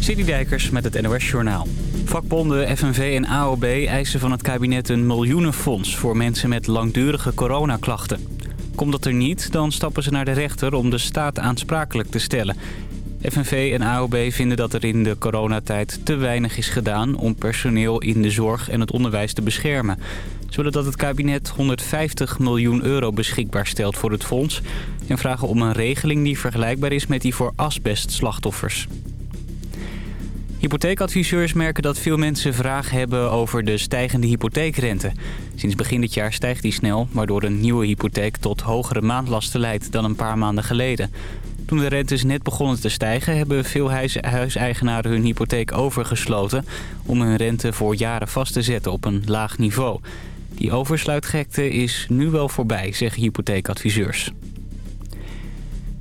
Dijkers met het NOS Journaal. Vakbonden FNV en AOB eisen van het kabinet een miljoenenfonds... voor mensen met langdurige coronaklachten. Komt dat er niet, dan stappen ze naar de rechter om de staat aansprakelijk te stellen. FNV en AOB vinden dat er in de coronatijd te weinig is gedaan... om personeel in de zorg en het onderwijs te beschermen. Ze willen dat het kabinet 150 miljoen euro beschikbaar stelt voor het fonds... en vragen om een regeling die vergelijkbaar is met die voor asbestslachtoffers. Hypotheekadviseurs merken dat veel mensen vragen hebben over de stijgende hypotheekrente. Sinds begin dit jaar stijgt die snel, waardoor een nieuwe hypotheek tot hogere maandlasten leidt dan een paar maanden geleden. Toen de rentes net begonnen te stijgen hebben veel huiseigenaren hun hypotheek overgesloten om hun rente voor jaren vast te zetten op een laag niveau. Die oversluitgekte is nu wel voorbij, zeggen hypotheekadviseurs.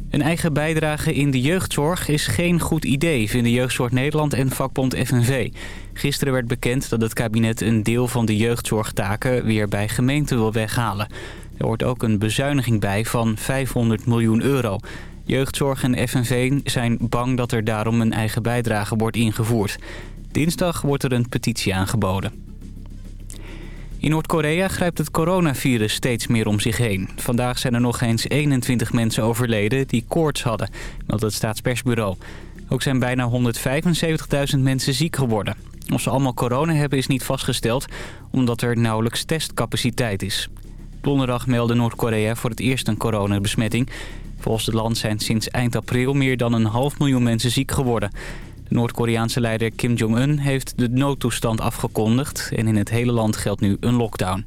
Een eigen bijdrage in de jeugdzorg is geen goed idee, vinden Jeugdzorg Nederland en vakbond FNV. Gisteren werd bekend dat het kabinet een deel van de jeugdzorgtaken weer bij gemeenten wil weghalen. Er hoort ook een bezuiniging bij van 500 miljoen euro. Jeugdzorg en FNV zijn bang dat er daarom een eigen bijdrage wordt ingevoerd. Dinsdag wordt er een petitie aangeboden. In Noord-Korea grijpt het coronavirus steeds meer om zich heen. Vandaag zijn er nog eens 21 mensen overleden die koorts hadden, meldt het staatspersbureau. Ook zijn bijna 175.000 mensen ziek geworden. Of ze allemaal corona hebben is niet vastgesteld, omdat er nauwelijks testcapaciteit is. Donderdag meldde Noord-Korea voor het eerst een coronabesmetting. Volgens het land zijn sinds eind april meer dan een half miljoen mensen ziek geworden. De Noord-Koreaanse leider Kim Jong-un heeft de noodtoestand afgekondigd... en in het hele land geldt nu een lockdown.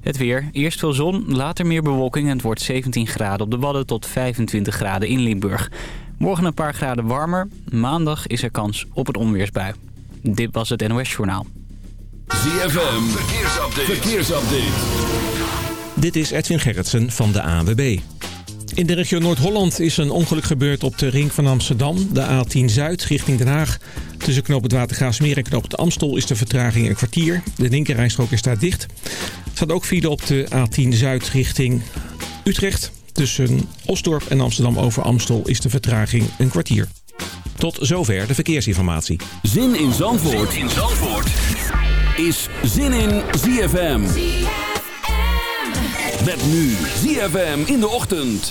Het weer. Eerst veel zon, later meer bewolking en het wordt 17 graden op de Wadden tot 25 graden in Limburg. Morgen een paar graden warmer. Maandag is er kans op een onweersbui. Dit was het NOS Journaal. ZFM, verkeersupdate. verkeersupdate. Dit is Edwin Gerritsen van de AWB. In de regio Noord-Holland is een ongeluk gebeurd op de ring van Amsterdam. De A10 Zuid richting Den Haag. Tussen knoop het Watergraafsmeer en knoop het Amstel is de vertraging een kwartier. De linkerrijstrook is daar dicht. Er staat ook file op de A10 Zuid richting Utrecht. Tussen Osdorp en Amsterdam over Amstel is de vertraging een kwartier. Tot zover de verkeersinformatie. Zin in Zandvoort, in Zandvoort. is Zin in ZFM. Met nu ZFM in de ochtend.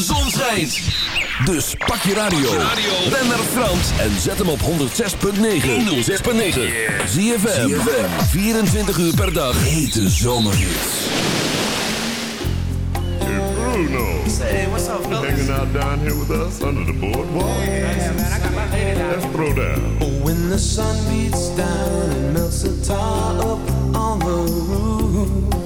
zon schijnt. Dus pak je radio, ren naar Frans en zet hem op 106.9. 106.9. Zie je 24 uur per dag. Hete zomerhits. Hey Bruno. Say, what's up, fellas? Hanging out down here with us under the boardwalk. Yeah, man, I got my lady down. Let's throw down. When the sun beats down and melts the tar up on the roof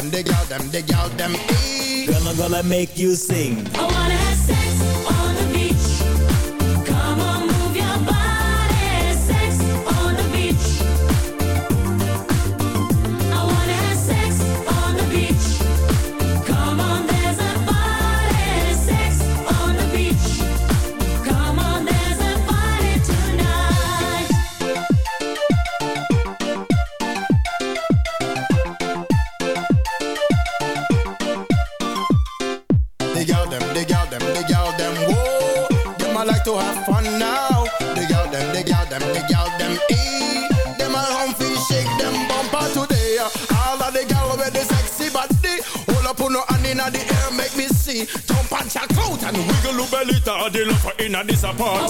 them, ga girl them, the eh. gonna make you sing. I wanna have. a disappoint.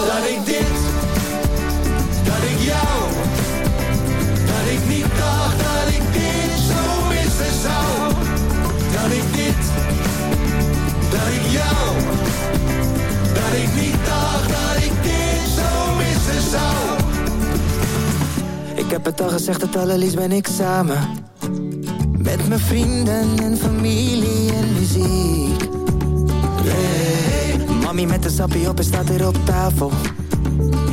dat ik zo zou. Ik heb het al gezegd, het allerliefst ben ik samen. Met mijn vrienden en familie en muziek. Mami met de sappie op en staat er op tafel.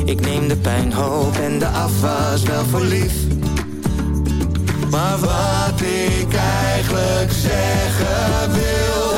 Ik neem de pijn, hoop en de afwas wel voor lief. Maar wat ik eigenlijk zeggen wil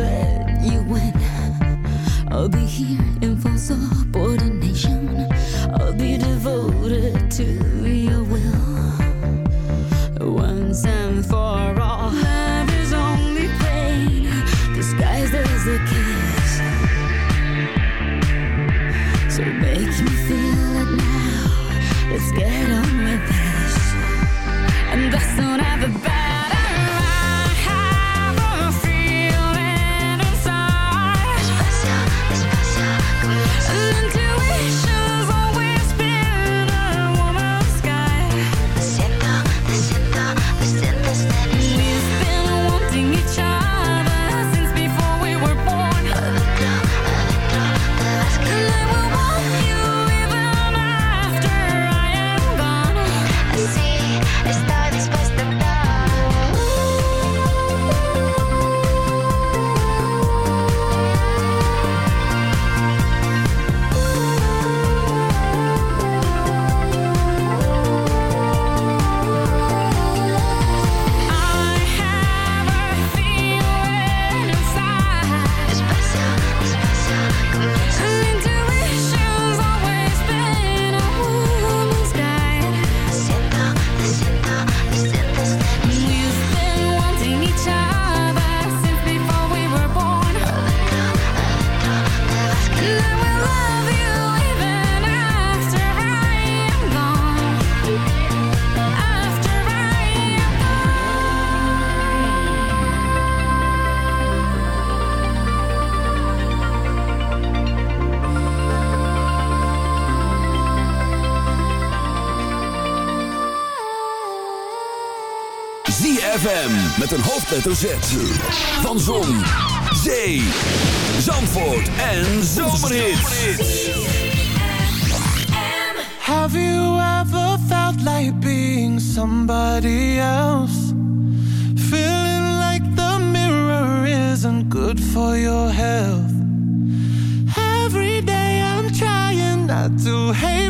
let you win. I'll be here in full subordination. I'll be devoted to your will. Once and for all, love is only pain disguised as a kiss. So make me feel it now. Let's get on ZFM met een hoofdletter Z. Van Zon, Zee, Zandvoort en Zomerhits. Have you ever felt like being somebody else? Feeling like the mirror isn't good for your health. Every day I'm trying not to hate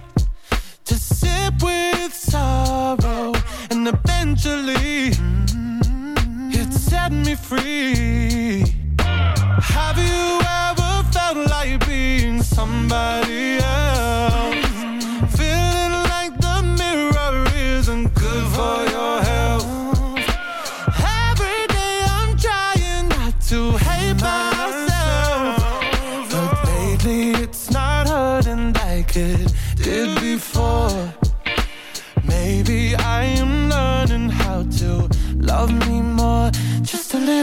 to sip with sorrow, and eventually mm-hmm. it set me free. Have you ever felt like being somebody else?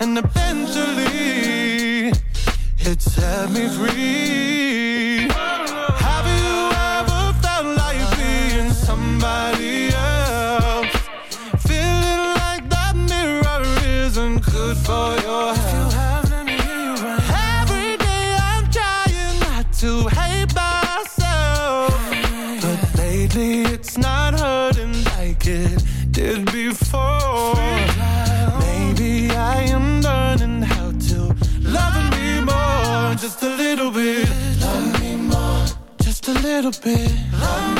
and eventually it set me free. Have you ever felt like being somebody else? Feeling like that mirror isn't good for your bit.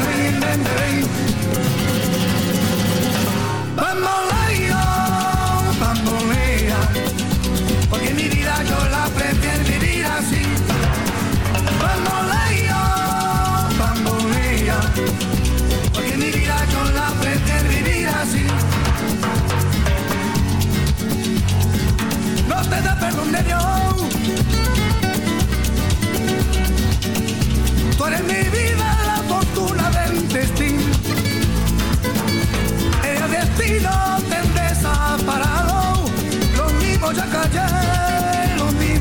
Bamboleo, bambolea, porque mi vida yo la prefiero vivir así. Bamboleo, bambolea, porque mi vida yo la prefiero vivir así. no te da perdón de Dios.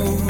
know.